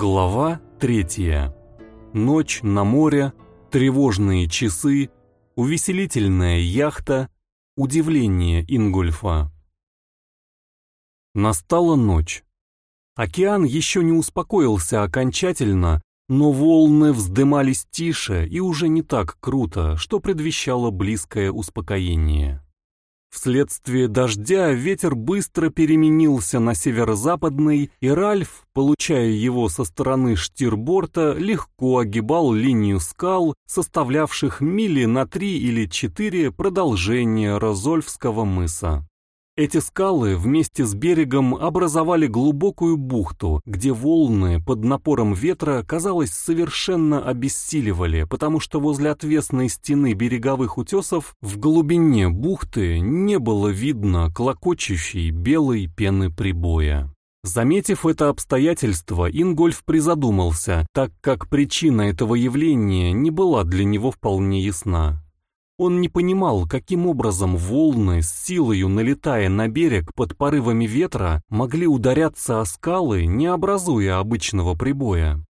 Глава третья. Ночь на море, тревожные часы, увеселительная яхта, удивление Ингольфа. Настала ночь. Океан еще не успокоился окончательно, но волны вздымались тише и уже не так круто, что предвещало близкое успокоение. Вследствие дождя ветер быстро переменился на северо-западный, и Ральф, получая его со стороны штирборта, легко огибал линию скал, составлявших мили на три или четыре продолжения Розольфского мыса. Эти скалы вместе с берегом образовали глубокую бухту, где волны под напором ветра, казалось, совершенно обессиливали, потому что возле отвесной стены береговых утесов в глубине бухты не было видно клокочущей белой пены прибоя. Заметив это обстоятельство, Ингольф призадумался, так как причина этого явления не была для него вполне ясна. Он не понимал, каким образом волны, с силою налетая на берег под порывами ветра, могли ударяться о скалы, не образуя обычного прибоя.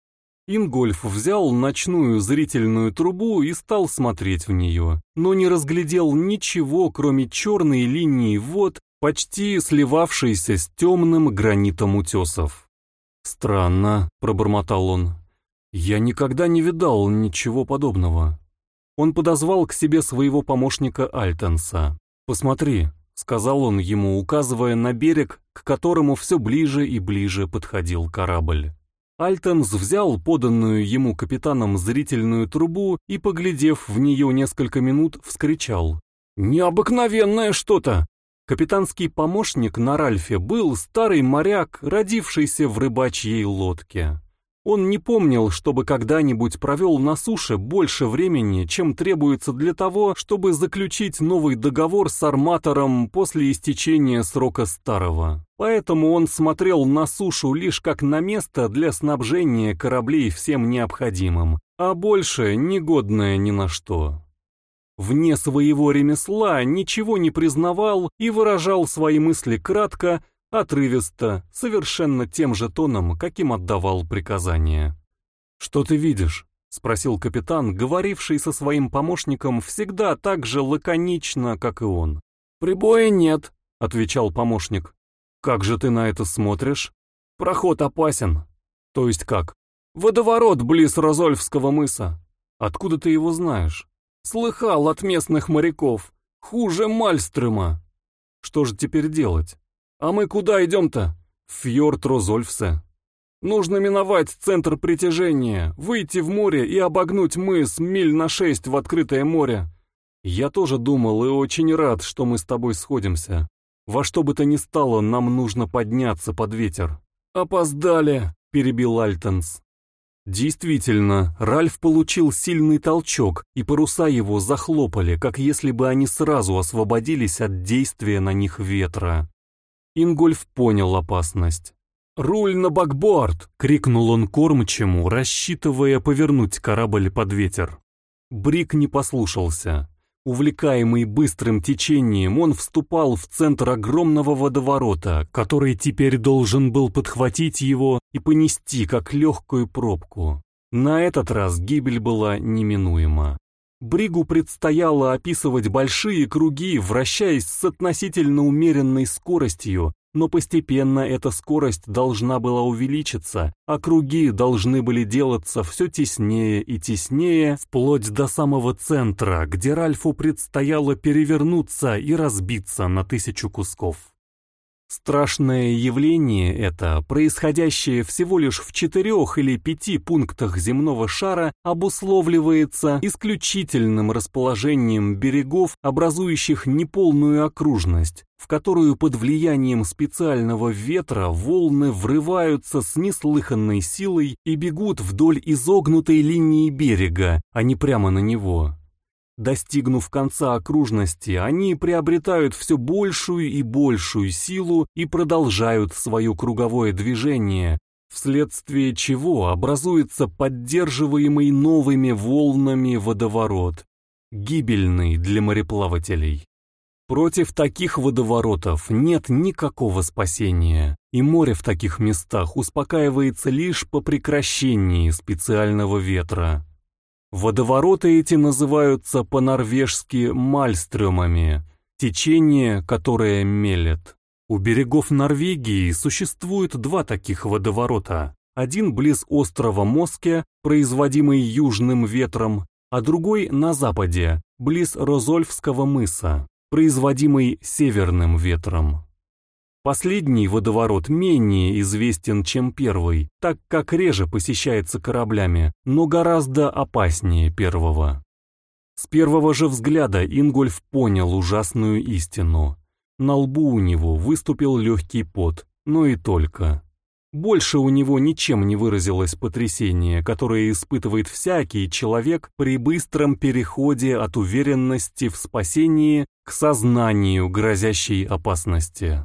Ингольф взял ночную зрительную трубу и стал смотреть в нее, но не разглядел ничего, кроме черной линии вод, почти сливавшейся с темным гранитом утесов. «Странно», — пробормотал он, — «я никогда не видал ничего подобного». Он подозвал к себе своего помощника Альтенса. «Посмотри», — сказал он ему, указывая на берег, к которому все ближе и ближе подходил корабль. Альтенс взял поданную ему капитаном зрительную трубу и, поглядев в нее несколько минут, вскричал. «Необыкновенное что-то!» Капитанский помощник на Ральфе был старый моряк, родившийся в рыбачьей лодке. Он не помнил, чтобы когда-нибудь провел на суше больше времени, чем требуется для того, чтобы заключить новый договор с арматором после истечения срока старого. Поэтому он смотрел на сушу лишь как на место для снабжения кораблей всем необходимым, а больше негодное ни на что. Вне своего ремесла ничего не признавал и выражал свои мысли кратко, Отрывисто, совершенно тем же тоном, каким отдавал приказания. «Что ты видишь?» — спросил капитан, говоривший со своим помощником всегда так же лаконично, как и он. «Прибоя нет», — отвечал помощник. «Как же ты на это смотришь?» «Проход опасен». «То есть как?» «Водоворот близ Розольфского мыса». «Откуда ты его знаешь?» «Слыхал от местных моряков. Хуже Мальстрыма». «Что же теперь делать?» «А мы куда идем-то?» «Фьорд Розольфсе». «Нужно миновать центр притяжения, выйти в море и обогнуть мыс миль на шесть в открытое море». «Я тоже думал и очень рад, что мы с тобой сходимся. Во что бы то ни стало, нам нужно подняться под ветер». «Опоздали», — перебил Альтенс. Действительно, Ральф получил сильный толчок, и паруса его захлопали, как если бы они сразу освободились от действия на них ветра. Ингольф понял опасность. «Руль на бакборд!» — крикнул он кормчему, рассчитывая повернуть корабль под ветер. Брик не послушался. Увлекаемый быстрым течением, он вступал в центр огромного водоворота, который теперь должен был подхватить его и понести, как легкую пробку. На этот раз гибель была неминуема. Бригу предстояло описывать большие круги, вращаясь с относительно умеренной скоростью, но постепенно эта скорость должна была увеличиться, а круги должны были делаться все теснее и теснее, вплоть до самого центра, где Ральфу предстояло перевернуться и разбиться на тысячу кусков. Страшное явление это, происходящее всего лишь в четырех или пяти пунктах земного шара, обусловливается исключительным расположением берегов, образующих неполную окружность, в которую под влиянием специального ветра волны врываются с неслыханной силой и бегут вдоль изогнутой линии берега, а не прямо на него. Достигнув конца окружности, они приобретают все большую и большую силу и продолжают свое круговое движение, вследствие чего образуется поддерживаемый новыми волнами водоворот, гибельный для мореплавателей. Против таких водоворотов нет никакого спасения, и море в таких местах успокаивается лишь по прекращении специального ветра. Водовороты эти называются по-норвежски мальстрёмами, течение, которое мелет. У берегов Норвегии существует два таких водоворота. Один близ острова Моске, производимый южным ветром, а другой на западе, близ Розольфского мыса производимый северным ветром. Последний водоворот менее известен, чем первый, так как реже посещается кораблями, но гораздо опаснее первого. С первого же взгляда Ингольф понял ужасную истину. На лбу у него выступил легкий пот, но и только. Больше у него ничем не выразилось потрясение, которое испытывает всякий человек при быстром переходе от уверенности в спасении к сознанию грозящей опасности.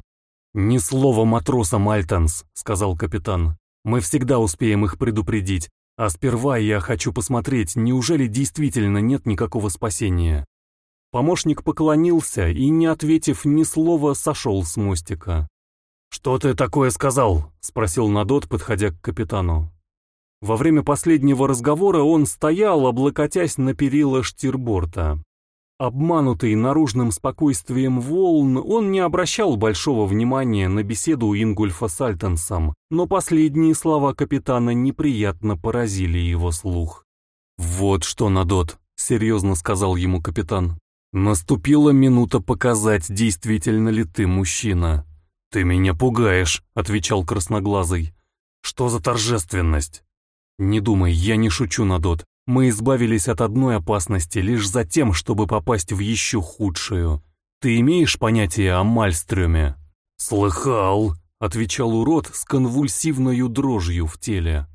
«Ни слова матроса Мальтонс», — сказал капитан. «Мы всегда успеем их предупредить, а сперва я хочу посмотреть, неужели действительно нет никакого спасения». Помощник поклонился и, не ответив ни слова, сошел с мостика. «Что ты такое сказал?» — спросил Надот, подходя к капитану. Во время последнего разговора он стоял, облокотясь на перила штирборта. Обманутый наружным спокойствием волн, он не обращал большого внимания на беседу Ингульфа с Альтенсом, но последние слова капитана неприятно поразили его слух. «Вот что, Надот», — серьезно сказал ему капитан, — «наступила минута показать, действительно ли ты мужчина». «Ты меня пугаешь», — отвечал красноглазый. «Что за торжественность?» «Не думай, я не шучу, Надот. Мы избавились от одной опасности лишь за тем, чтобы попасть в еще худшую. Ты имеешь понятие о Мальстрёме?» «Слыхал», — отвечал урод с конвульсивной дрожью в теле.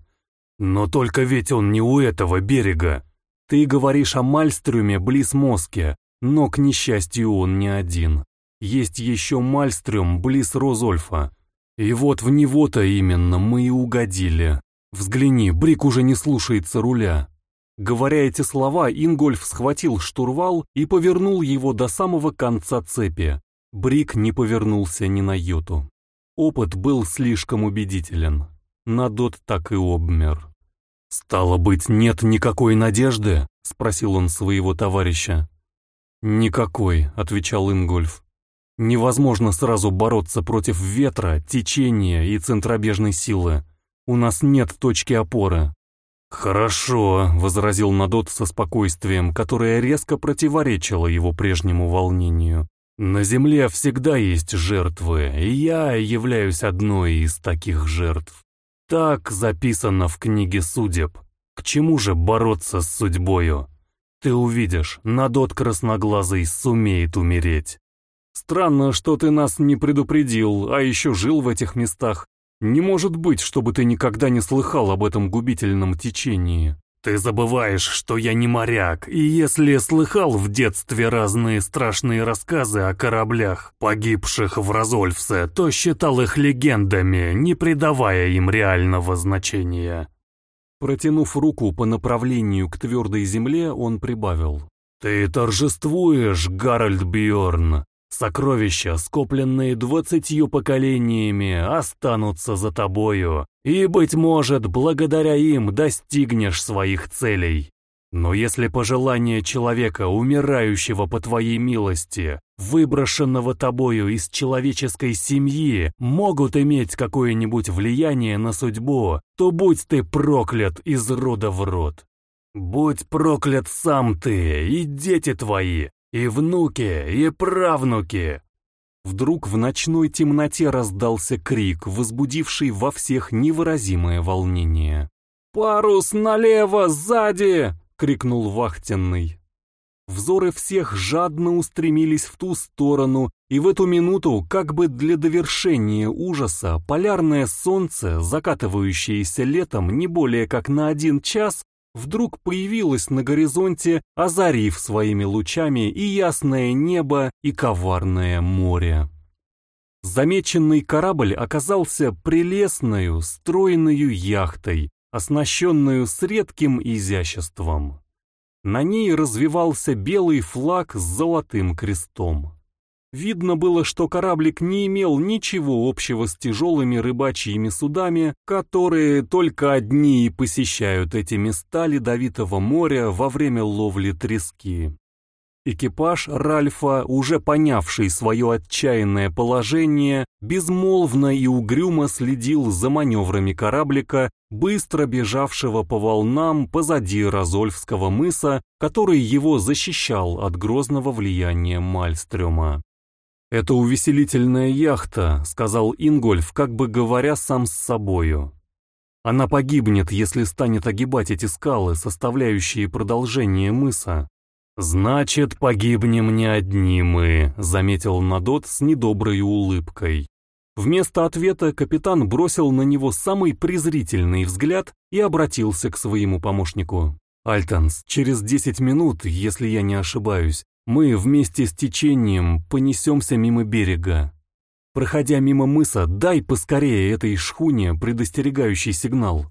«Но только ведь он не у этого берега. Ты говоришь о Мальстрюме близ Моске, но, к несчастью, он не один. Есть еще Мальстрём близ Розольфа. И вот в него-то именно мы и угодили. Взгляни, Брик уже не слушается руля. Говоря эти слова, Ингольф схватил штурвал и повернул его до самого конца цепи. Брик не повернулся ни на йоту. Опыт был слишком убедителен. Надот так и обмер. «Стало быть, нет никакой надежды?» — спросил он своего товарища. «Никакой», — отвечал Ингольф. Невозможно сразу бороться против ветра, течения и центробежной силы. У нас нет точки опоры. «Хорошо», — возразил Надот со спокойствием, которое резко противоречило его прежнему волнению. «На Земле всегда есть жертвы, и я являюсь одной из таких жертв. Так записано в книге судеб. К чему же бороться с судьбою? Ты увидишь, Надот красноглазый сумеет умереть. Странно, что ты нас не предупредил, а еще жил в этих местах. Не может быть, чтобы ты никогда не слыхал об этом губительном течении. Ты забываешь, что я не моряк, и если слыхал в детстве разные страшные рассказы о кораблях, погибших в Розольфсе, то считал их легендами, не придавая им реального значения. Протянув руку по направлению к твердой земле, он прибавил. «Ты торжествуешь, Гарольд Бьорн. Сокровища, скопленные двадцатью поколениями, останутся за тобою, и, быть может, благодаря им достигнешь своих целей. Но если пожелания человека, умирающего по твоей милости, выброшенного тобою из человеческой семьи, могут иметь какое-нибудь влияние на судьбу, то будь ты проклят из рода в род. Будь проклят сам ты и дети твои, и внуки, и правнуки!» Вдруг в ночной темноте раздался крик, возбудивший во всех невыразимое волнение. «Парус налево, сзади!» — крикнул вахтенный. Взоры всех жадно устремились в ту сторону, и в эту минуту, как бы для довершения ужаса, полярное солнце, закатывающееся летом не более как на один час, вдруг появилась на горизонте, озарив своими лучами и ясное небо, и коварное море. Замеченный корабль оказался прелестную, стройную яхтой, оснащенную с редким изяществом. На ней развивался белый флаг с золотым крестом. Видно было, что кораблик не имел ничего общего с тяжелыми рыбачьими судами, которые только одни и посещают эти места ледовитого моря во время ловли трески. Экипаж Ральфа, уже понявший свое отчаянное положение, безмолвно и угрюмо следил за маневрами кораблика, быстро бежавшего по волнам позади Розольфского мыса, который его защищал от грозного влияния Мальстрёма. «Это увеселительная яхта», — сказал Ингольф, как бы говоря сам с собою. «Она погибнет, если станет огибать эти скалы, составляющие продолжение мыса. «Значит, погибнем не одни мы», — заметил Надот с недоброй улыбкой. Вместо ответа капитан бросил на него самый презрительный взгляд и обратился к своему помощнику. «Альтанс, через десять минут, если я не ошибаюсь, мы вместе с течением понесемся мимо берега. Проходя мимо мыса, дай поскорее этой шхуне предостерегающий сигнал».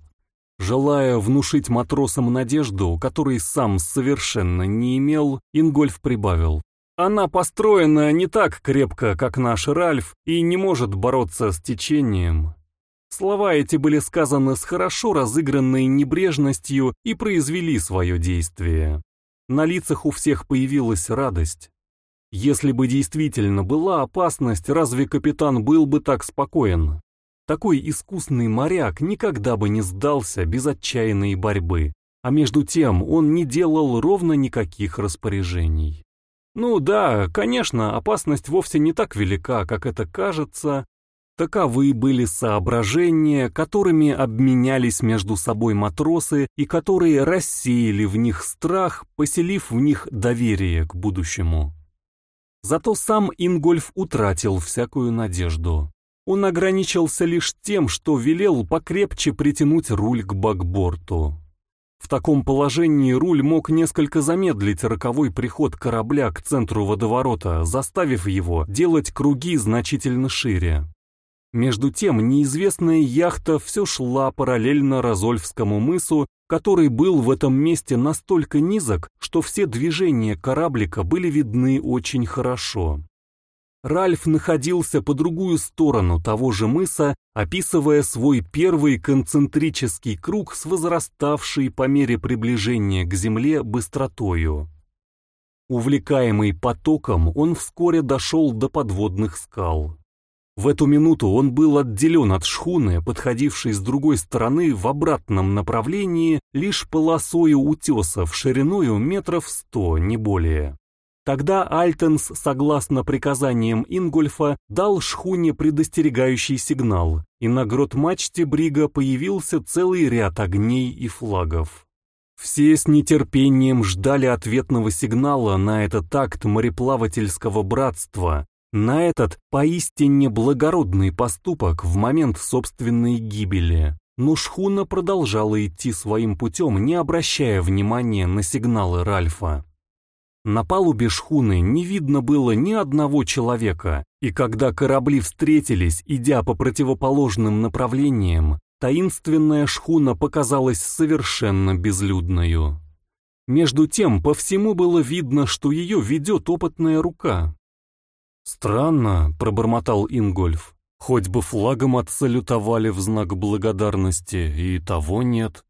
Желая внушить матросам надежду, которой сам совершенно не имел, Ингольф прибавил. Она построена не так крепко, как наш Ральф, и не может бороться с течением. Слова эти были сказаны с хорошо разыгранной небрежностью и произвели свое действие. На лицах у всех появилась радость. Если бы действительно была опасность, разве капитан был бы так спокоен? Такой искусный моряк никогда бы не сдался без отчаянной борьбы, а между тем он не делал ровно никаких распоряжений. Ну да, конечно, опасность вовсе не так велика, как это кажется. Таковы были соображения, которыми обменялись между собой матросы и которые рассеяли в них страх, поселив в них доверие к будущему. Зато сам Ингольф утратил всякую надежду. Он ограничился лишь тем, что велел покрепче притянуть руль к бакборту. В таком положении руль мог несколько замедлить роковой приход корабля к центру водоворота, заставив его делать круги значительно шире. Между тем, неизвестная яхта все шла параллельно Розольфскому мысу, который был в этом месте настолько низок, что все движения кораблика были видны очень хорошо. Ральф находился по другую сторону того же мыса, описывая свой первый концентрический круг с возраставшей по мере приближения к земле быстротою. Увлекаемый потоком, он вскоре дошел до подводных скал. В эту минуту он был отделен от шхуны, подходившей с другой стороны в обратном направлении лишь полосою утесов шириною метров сто, не более. Тогда Альтенс, согласно приказаниям Ингольфа, дал шхуне предостерегающий сигнал, и на грот-мачте брига появился целый ряд огней и флагов. Все с нетерпением ждали ответного сигнала на этот акт мореплавательского братства, на этот поистине благородный поступок в момент собственной гибели. Но шхуна продолжала идти своим путем, не обращая внимания на сигналы Ральфа. На палубе шхуны не видно было ни одного человека, и когда корабли встретились, идя по противоположным направлениям, таинственная шхуна показалась совершенно безлюдною. Между тем, по всему было видно, что ее ведет опытная рука. «Странно», — пробормотал Ингольф, — «хоть бы флагом отсалютовали в знак благодарности, и того нет.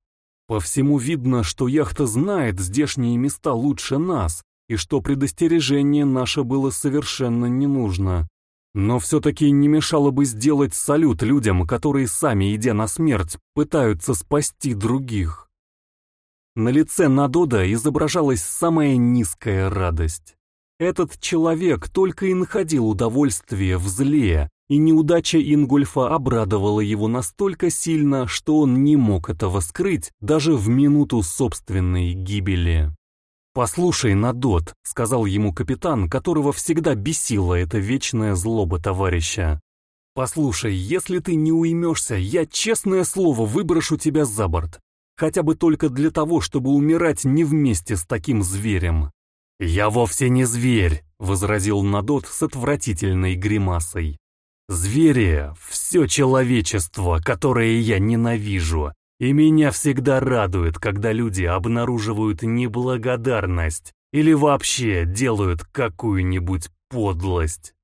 По всему видно, что яхта знает здешние места лучше нас, и что предостережение наше было совершенно не нужно. Но все-таки не мешало бы сделать салют людям, которые сами, идя на смерть, пытаются спасти других. На лице Надода изображалась самая низкая радость. Этот человек только и находил удовольствие в зле, и неудача Ингульфа обрадовала его настолько сильно, что он не мог этого скрыть даже в минуту собственной гибели. «Послушай, Надот», — сказал ему капитан, которого всегда бесила эта вечная злоба товарища. «Послушай, если ты не уймешься, я, честное слово, выброшу тебя за борт. Хотя бы только для того, чтобы умирать не вместе с таким зверем». «Я вовсе не зверь», — возразил Надот с отвратительной гримасой. «Звери — все человечество, которое я ненавижу, и меня всегда радует, когда люди обнаруживают неблагодарность или вообще делают какую-нибудь подлость.